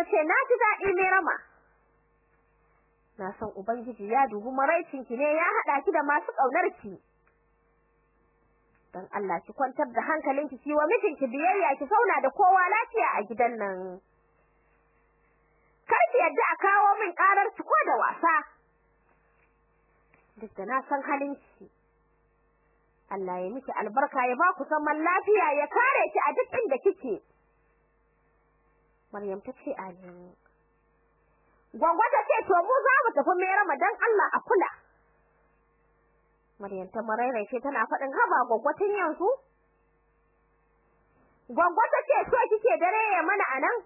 ta ce na ji daɗi ne rama. Na san ubangiji ya dubi maraicin ki ne ya haɗa ki da masu ƙaunar ki dan Allah ki kwantar da hankalinki ki wa mijinki biyayya ki zauna da kowa lafiya a gidan nan. Kar ki yadda a kawo min karar ki ko da wasa. Duk da na san halinki. Allah ya miki albarka ya ba ku zaman lafiya ya kare ki a duk inda kike. Maryam ta ce amin. Gwangwa ta ce to mu za mu tafi mai Ramadan Allah a kula. Maryam ta maraice tana faɗin haba gwangwa tun yanzu? Gwangwa ta ce so kike dare ya mana a nan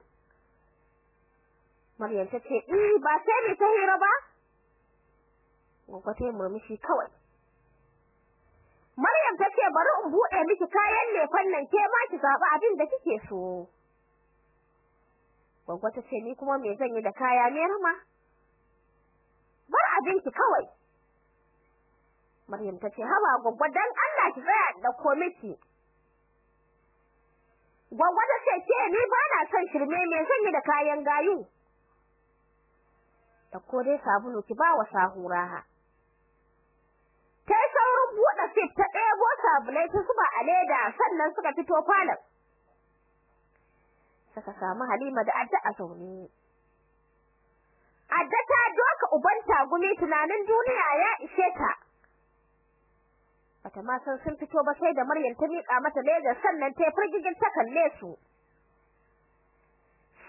Maryam ta ce eh ba sai mu ta hira ba. Gwangwa ta yi murmushi kawai. Maryam ta ce bari in buɗe miki kayan lefan nan ke ma ki zaɓi abin da kike so. Gwaggo ta ce ni kuma me zan yi da kaya ne rama? Bar abinki kawai. Maryam ta ce haba gwaggo dan Allah ki tsaya da ko miki. Gwaggo ta ce ke ni ba na son shirme me zan yi da kayan gayu? Da ko dai sabulu ki ba wa sahura ha. Ta saurin buɗe fit ta ɗebo sabulai ta zuba a leda sannan suka fito falon. Suka samu Halima da Adda a zaune. Adda ta doka uban tagumi tunanin duniya ya ishe ta. Bata ma san sun fito ba sai da Maryam ta miƙa mata leda sannan ta firgigin ta kalle su.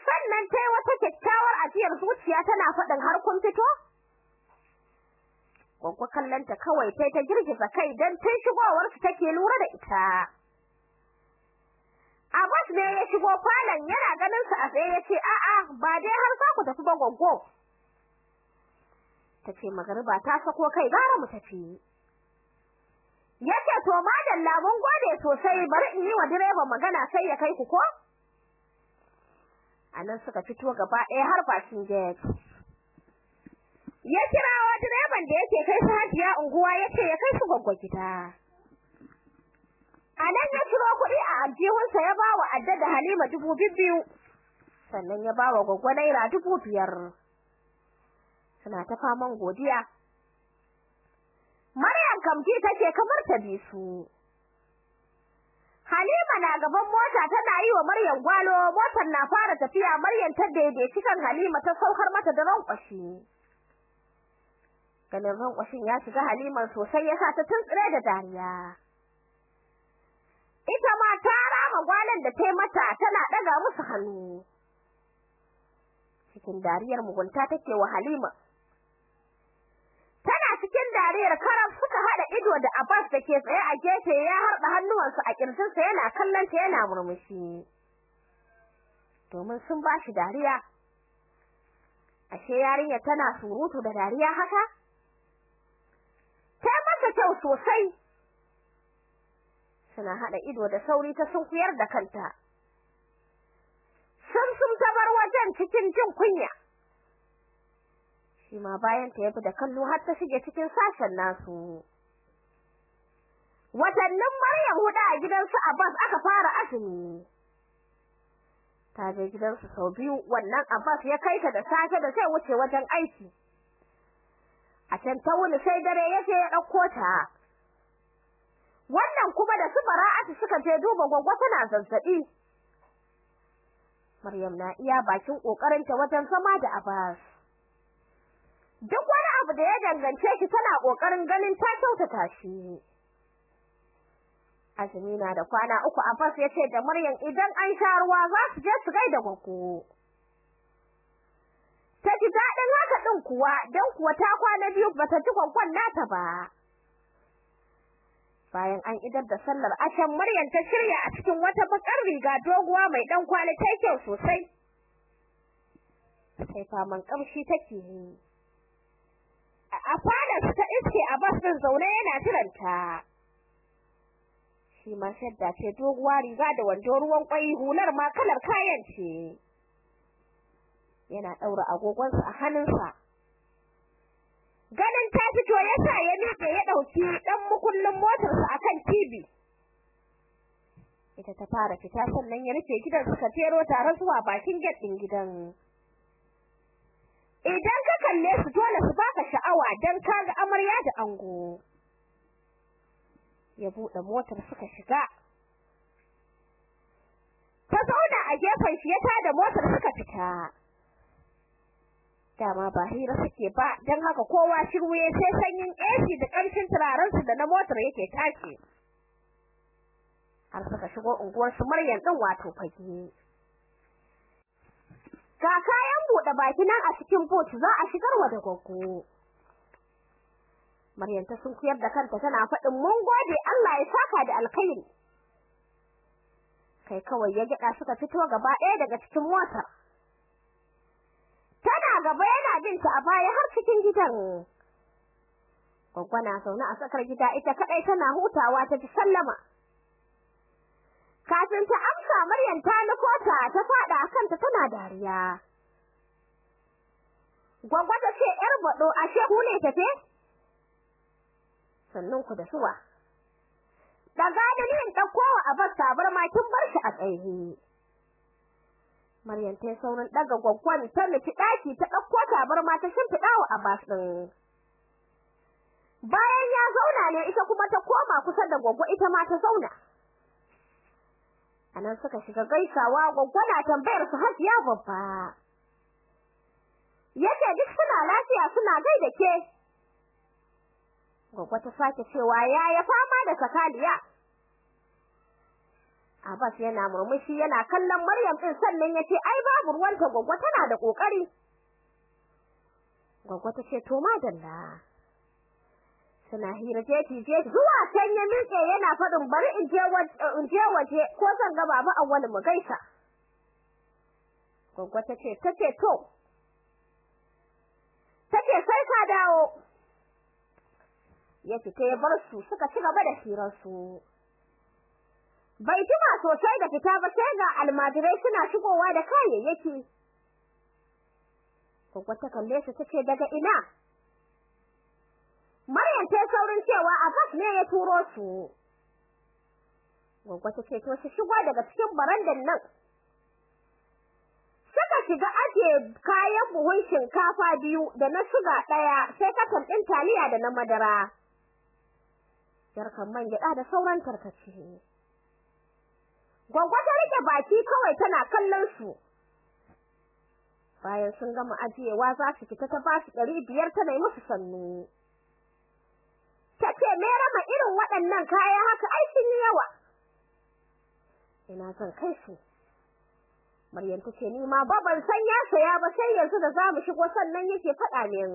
Sannan ta yi wata kyakkyawar ajiyar zuciya tana faɗin har kun fito? Gwaggo kallonta kawai sai ta girgiza kai don tun shigowarsu take lura da ita. Abbas ne ya shigo falon yana ganin su a tsaye ya ce a'a ba dai har za ku tafi ba goggo. Tace magariba ta sako kai gara mu tafi. Yace to madalla mun gode sosai bari in yi wa direba magana sai ya kai ku ko? Anan suka fito gaba ɗaya har bakin gate. Ya kirawo direban da yake kai su Hajiya unguwa ya ce ya kai su goggo gida. A nan ya ciro kuɗi a aljihunsa ya ba wa Adda da Halima dubu biyu, sannan ya ba wa Gwaggo Naira dubu biyar. Suna ta faman godiya. Maryam kamji take kamar ta bi su. Halima na gaban mota tana yi wa Maryam gwalo, motar na fara tafiya Maryam ta daidaici kan Halima ta saukar mata da rankwashi. Ganin rankwashin ya shiga Halima sosai ya sa ta tuntsire da dariya. ita ma ta rama gwalan da ta mata tana daga musu hannu. Cikin dariyar mugunta take wa Halima. Tana cikin dariyar karam suka hada ido da Abbas da ke tsaye a gefe ya harda hannuwansa a kirjinsa yana kallon ta yana murmushi. Domin sun bashi dariya. Ashe yarinya tana surutu da dariya haka? Ta masa kyau sosai. Suna hada ido da sauri ta sunkuyar da kanta. Sun ta bar wajen cikin jin kunya. Shi ma bayan ta yafi da kallo har ta shige cikin sashen nasu. Watannin Maryam huda a gidansu Abbas aka fara azumi. Ta je gidansu sau biyu wannan Abbas ya kai ta da safe da zai wuce wajen aiki. A can ta wuni sai dare ya je ya ɗauko ta. Wannan kuma da su bara'atu suka je duba gwaggwa tana zazzaɓi Maryam na iya bakin kokarinta wajen zama da Abbas. Duk wani abu da ya dangance shi tana ƙoƙarin ganin ta kyautata shi. Azumi na da kwana uku Abbas ya ce da Maryam idan an sha ruwa za su je su gaida gwaggo ta ji daɗin haka ɗin kuwa don kuwa ta kwana biyu bata ji gwaggon nata ba. Bayan an idar da sallar ashan Maryam ta shirya a cikin wata bakar riga doguwa mai dan kwali ta kyau sosai. Sai faman kamshi take yi. A fadar ta iske a bas din zaune yana jiranta. Shi ma shadda ce doguwa riga da wando ruwan kwai hular ma kalar kayan ce. Yana daura agogonsa a hannunsa. Ganin ta fito yasa ya miƙe ya ɗauki ɗan mukullin motarsa akan TV ita ta fara fita sannan ya rufe gidan suka tero tare zuwa bakin gate ɗin gidan. Idan ka kalle su dole su baka sha'awa dan kaga amarya da ango. Ya buɗe motar suka shiga. Ta zauna a gefen shi ya tada motar suka fita. Dama ba hira suke ba dan haka kowa shirwe sai sanyin AC da kamshin turaren su da na motar yake tashi. Har suka shigo unguwar su Maryam din wato fage ga kayan buɗe baki nan a cikin boot za a shigar wa da goggo. Maryam ta sunkuyar da kanta tana faɗin mun gode Allah ya saka da alkhairi. Kai kawai ya gida suka fito gaba ɗaya daga cikin motar. Gaba yana bin ta a baya har cikin gidan. Gwaggwana zaune a tsakar gida ita kadai tana hutawa ta ji sallama. Kafin ta amsa Maryam ta nufo ta fada kanta tana dariya. Gwagwa ta ce yar bado ashe ku ne tafe sannan ku da suwa. Daga dalilin daukowa a bar sabar ma kin bar shi a tsaye. Maryam ta saurin daga gwaggwan ta nufi daki ta ɗauko tabarma ta shimfida wa Abbas din. Bayan ya zauna ne ita kuma ta koma kusa da gwaggwa ita ma ta zauna. Anan suka shiga gaisawa gwaggwa na tambayar su Hajiya babba. Yace duk suna lafiya suna gaida ke. Gwaggwa ta sake cewa yaya fama da sakaliya. Abbas yana murmushi yana kallon Maryam din sannan ya ce ai babu ruwanta goggo tana da ƙoƙari. Goggo ta ce to madalla. Suna hira jeji jeji zuwa can ya miƙe yana faɗin bari in je waje ko zan ga baba awwal mu gaisa. Goggo ta ce tace to. Tace sai ka dawo. Ya fita ya bar su suka ci gaba da hirar su. bai jima sosai da fita ba sai ga almajirai suna shigowa da kayayyaki Goggo ta kalle su tace daga ina? Maryam ta saurin cewa Abbas ne ya turo su. Goggo ta ce to su shigo daga cikin barandan nan. Suka shiga aje kayan buhun shinkafa biyu da na suga ɗaya sai katon ɗin taliya da na madara. Jarkan man gyaɗa da sauran tarkace. Gwagwa ta riƙe baki kawai tana kallon su. Bayan sun gama ajiyewa za su fita ta ba su ɗari biyar tana yi musu sannu. Ta ce me rama irin waɗannan kaya haka ai sun yi yawa. Ina zan kai su. Maryam ta ce ni ma ba ban san ya saya ba sai yanzu da za mu shigo sannan yake faɗa min.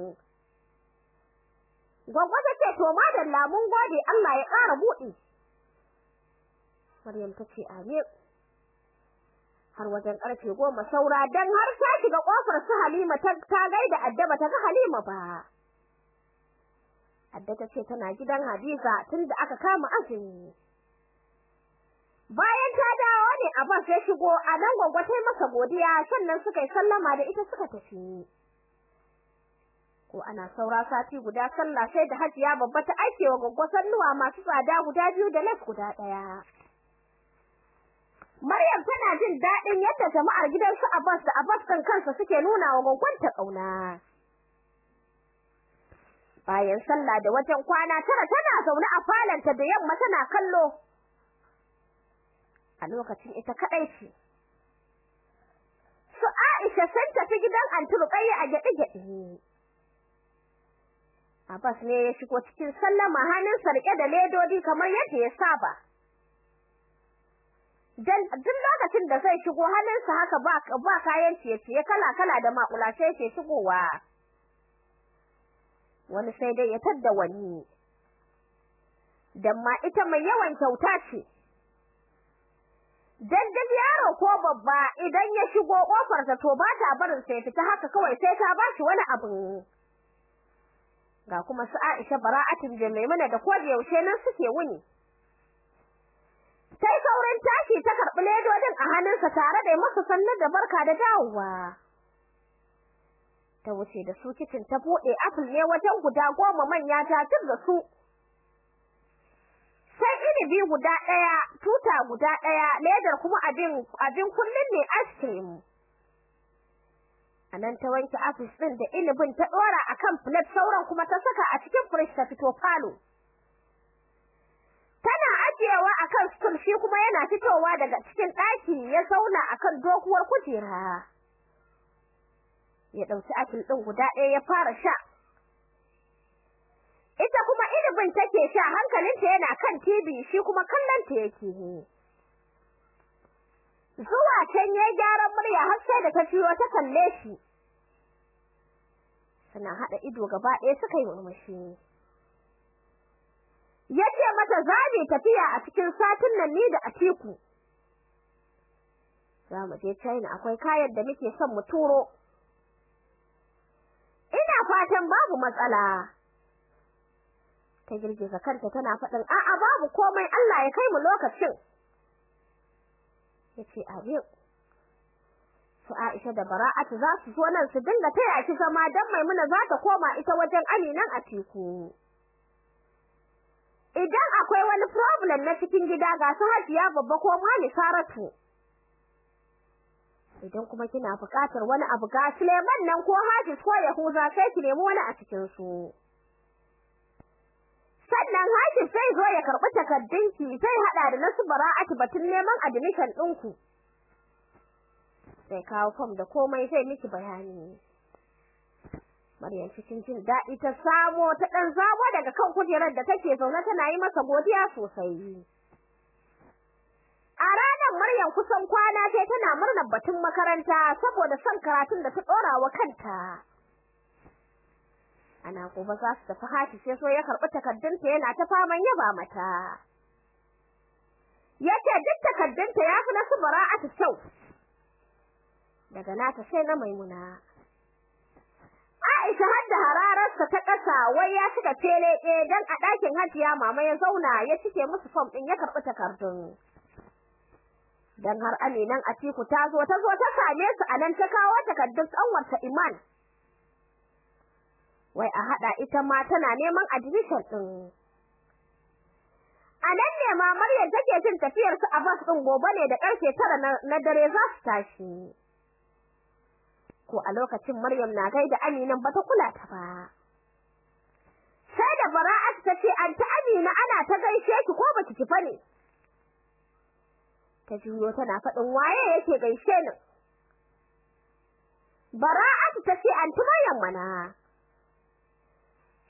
Gwagwa ta ce to madalla mun gode Allah ya ƙara buɗi. Maryam ta ce amin. Har wajen ƙarfe goma saura dan har ta shiga ƙofar su Halima ta ta gaida Adda ba ta ga Halima ba. Adda ta ce tana gidan Hadiza tunda aka kama azumi. Bayan ta dawo ne Abbas ya shigo a nan gwagwa ta masa godiya sannan suka yi sallama da ita suka tafi. Ko ana saura sati guda sallah sai da Hajiya babba ta aike wa gwagwa salluwa masu tsada guda biyu da las guda ɗaya. Maryam tana jin daɗin yadda jama'ar gidan su Abbas da Abbas kan kansa suke nuna wa gwagwanta ƙauna. Bayan sallah da wajen kwana tara tana zaune a falanta da yamma tana kallo. A lokacin ita kaɗai ce. Su Aisha sun tafi gidan Anti Ruqayya a gyaɗe-gyaɗe. Abbas ne ya shigo cikin sallama hannunsa riƙe da ledodi kamar yadda ya saba. Dan duk lokacin da zai shigo halinsa haka ba ba kayan ciye-ciye kala-kala da makulashe yake shigowa. Wani sai dai ya tadda wani. Dan ma ita mai yawan kyauta ce. Dan duk yaro ko babba idan ya shigo ƙofar ta to ba ta barin sai fita haka kawai sai ta ba shi wani abu. Ga kuma su Aisha bara'atin da Maimuna da koje yaushe nan suke wuni. Sai saurin tashi ta karɓi ledodin a hannunsa tare da masa sannu da barka da dawowa. Ta wuce da su kicin ta buɗe apple ne wajen guda goma manya ta da su. Sai inibi guda ɗaya, tuta guda ɗaya, ledar kuma abin abin kullun ne ice cream. a nan ta wanke afis din da inibin ta dora akan plate sauran kuma ta saka a cikin fridge ta fito falo ajiyewa akan stool shi kuma yana fitowa daga cikin daki ya zauna akan dokuwar kujera. Ya ɗauki apple din guda ɗaya ya fara sha. Ita kuma inibin take sha hankalinta yana kan TV shi kuma kallon ta yake zuwa can ya gyara murya har sai da ta ciyo ta kalle shi. Suna hada ido gaba ɗaya suka yi murmushi. Ya ce mata zabi tafiya a cikin satin nan ni da Atiku. Za mu je China akwai kayan da muke son mu turo. Ina fatan babu matsala. Ta girgiza kanta tana faɗin a'a babu komai Allah ya kai mu lokacin. Yace amin. Su Aisha da Bara'atu za su zo nan su dinga taya ki zama dan Maimuna za ta koma ita wajen Aminan a teku idan akwai wani problem na cikin gida ga su Hajiya babba ko Mani Saratu. Idan kuma kina buƙatar wani abu ga Suleiman nan ko Hafiz ko Yahuza sai ki nemi wani a cikin su sannan Hafiz sai zo ya karɓi takardunki sai hada da nasu Bara'atu batun neman admission ɗinku. Sai kawo form da komai zai miki bayani. Maryam cikin jin daɗi ta samo ta ɗan zamo daga kan kujerar da take zaune tana yi masa godiya sosai. A ranar Maryam kusan kwana sai tana murnar batun makaranta saboda son karatun da ta ɗora wa kanta. Ana gobe za su tafi hati sai so ya karɓi takardunta yana ta faman yaba mata. Yace duk takardunta ya fi na su bara'atu kyau. Daga nata sai na maimuna. Aisha har da hararsa ta ƙasa wai ya shiga tele ɗaya dan a ɗakin Hajiya mama ya zauna ya cike musu fom ɗin ya karɓi takardun. Dan har Aminan Atiku ta zo ta zo ta same su a nan ta kawo takardun ƙanwarta Iman. Wai a haɗa ita ma tana neman admission ɗin. A nan ne ma Maryam take jin tafiyar su a bas ɗin gobe ne da ƙarfe tara na dare za su tashi. Ko a lokacin Maryam na gaida Aminan bata kula ta ba. Sai da Bara'at ta ce anta Amina ana ta gaishe ki ko baki ki ba ne ta juyo tana faɗin waye yake gaishe ni? Bara'at ta ce anti Maryam mana.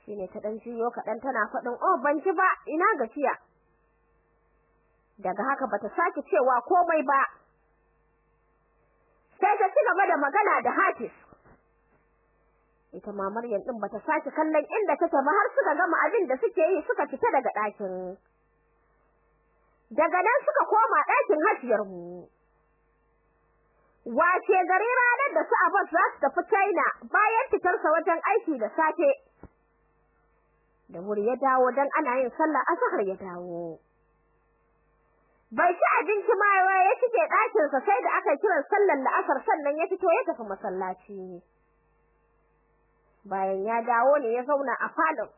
Shine ta dan juyo kaɗan tana faɗin oh ban ji ba ina gaciya daga haka bata sake cewa komai ba. Sai ta ci gaba da magana da Hafiz. Ita ma Maryam bata sake kallon inda take ba har suka gama abin da suke yi suka fita daga ɗakin. Daga nan suka koma ɗakin hajiyar mu. Wace gari ranar da su Abbas za su tafi China bayan fitarsa wajen aiki da safe. Da wuri ya dawo dan ana yin sallah asahar ya dawo. Bai ci abinci ma ya cike ɗakinsa sai da aka kiran sallar la'asar sannan ya fito ya tafi masallaci bayan ya dawo ne ya zauna a falon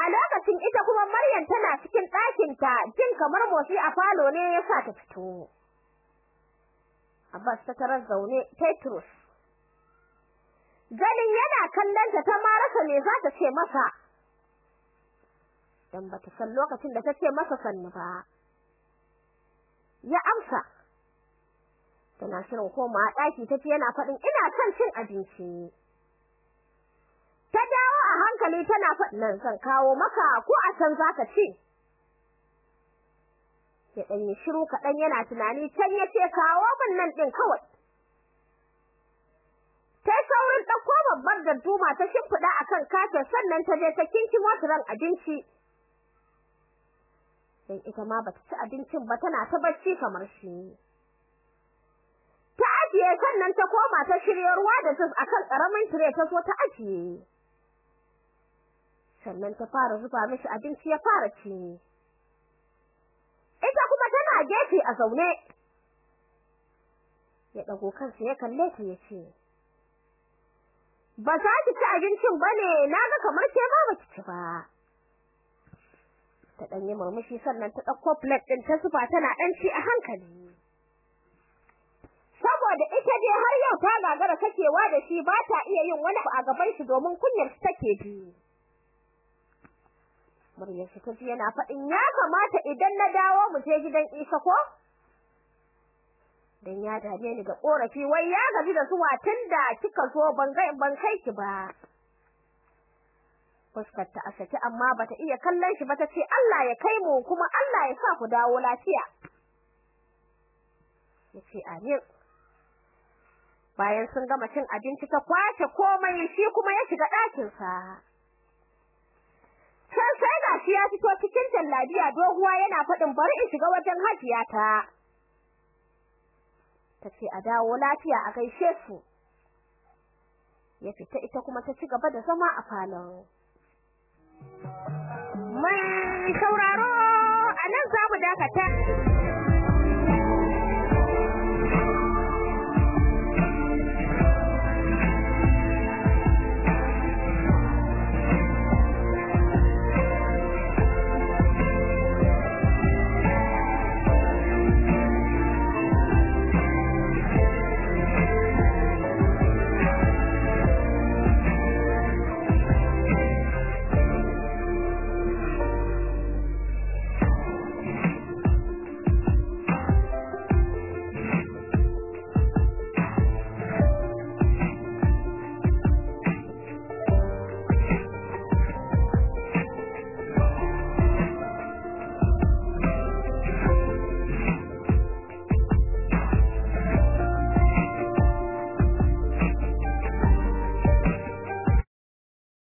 a lokacin ita kuma Maryam tana cikin ɗakinta jin kamar motsi a falo ne ya sa ta fito. Abbas ta tarar zaune Petrus ganin yana kallon ta ta ma rasa me za ta ce masa. Dan bata san lokacin da tace masa sannu ba. Ya amsa. Tana shirin koma daki tace yana faɗin ina son cin abinci. Ta dawo a hankali tana faɗin nan kawo maka ko a can zaka ci. Ya dan yi shiru kadan yana tunani can ya ce kawo min nan din kawai. Ta saurin ɗauko babbar darduma ta shimfiɗa akan katin sannan ta je ta kinkimo tiran abinci. Dan ita ma bata ci abincin ba tana ta bacci kamar shi ta ajiye sannan ta koma ta shiryo ruwa da jus akan ƙaramin tire ta zo ta ajiye. Sannan ta fara zuba mishi abinci ya fara ci. Ita kuma tana gefe a zaune. Ya dago kansa ya kalle ta ya ce ba za ki ci abincin ba ne na ga kamar ke ma baki ci ba. Ta dan yi murmushi sannan ta ɗauko plate din ta zuba tana dan ci a hankali. Saboda ita je har yau ta gagara sakewa da shi ba ta iya yin wani a gaban shi domin kunyar shi take ji. Muryar shi ta ji yana faɗin ya kamata idan na dawo mu je gidan Isa ko? Dan ya daɗe ni ga korafi wai ya gaji da zuwa tunda kika zo ban ban kai ki ba. Fuskar ta asaki amma bata iya kallon shi ba ta ce Allah ya kai mu kuma Allah ya sa ku dawo lafiya. Yace amin. Bayan sun gama cin abinci ta ƙwace komai shi kuma ya shiga ɗakin sa sai sai gashi ya fito cikin jallabiya doguwa yana faɗin bari in shiga wajen hajiya ta tace a dawo lafiya a gaishe su. Ya fita ita kuma ta ci gaba da zama a falon. Mai sauraro a nan za mu dakata.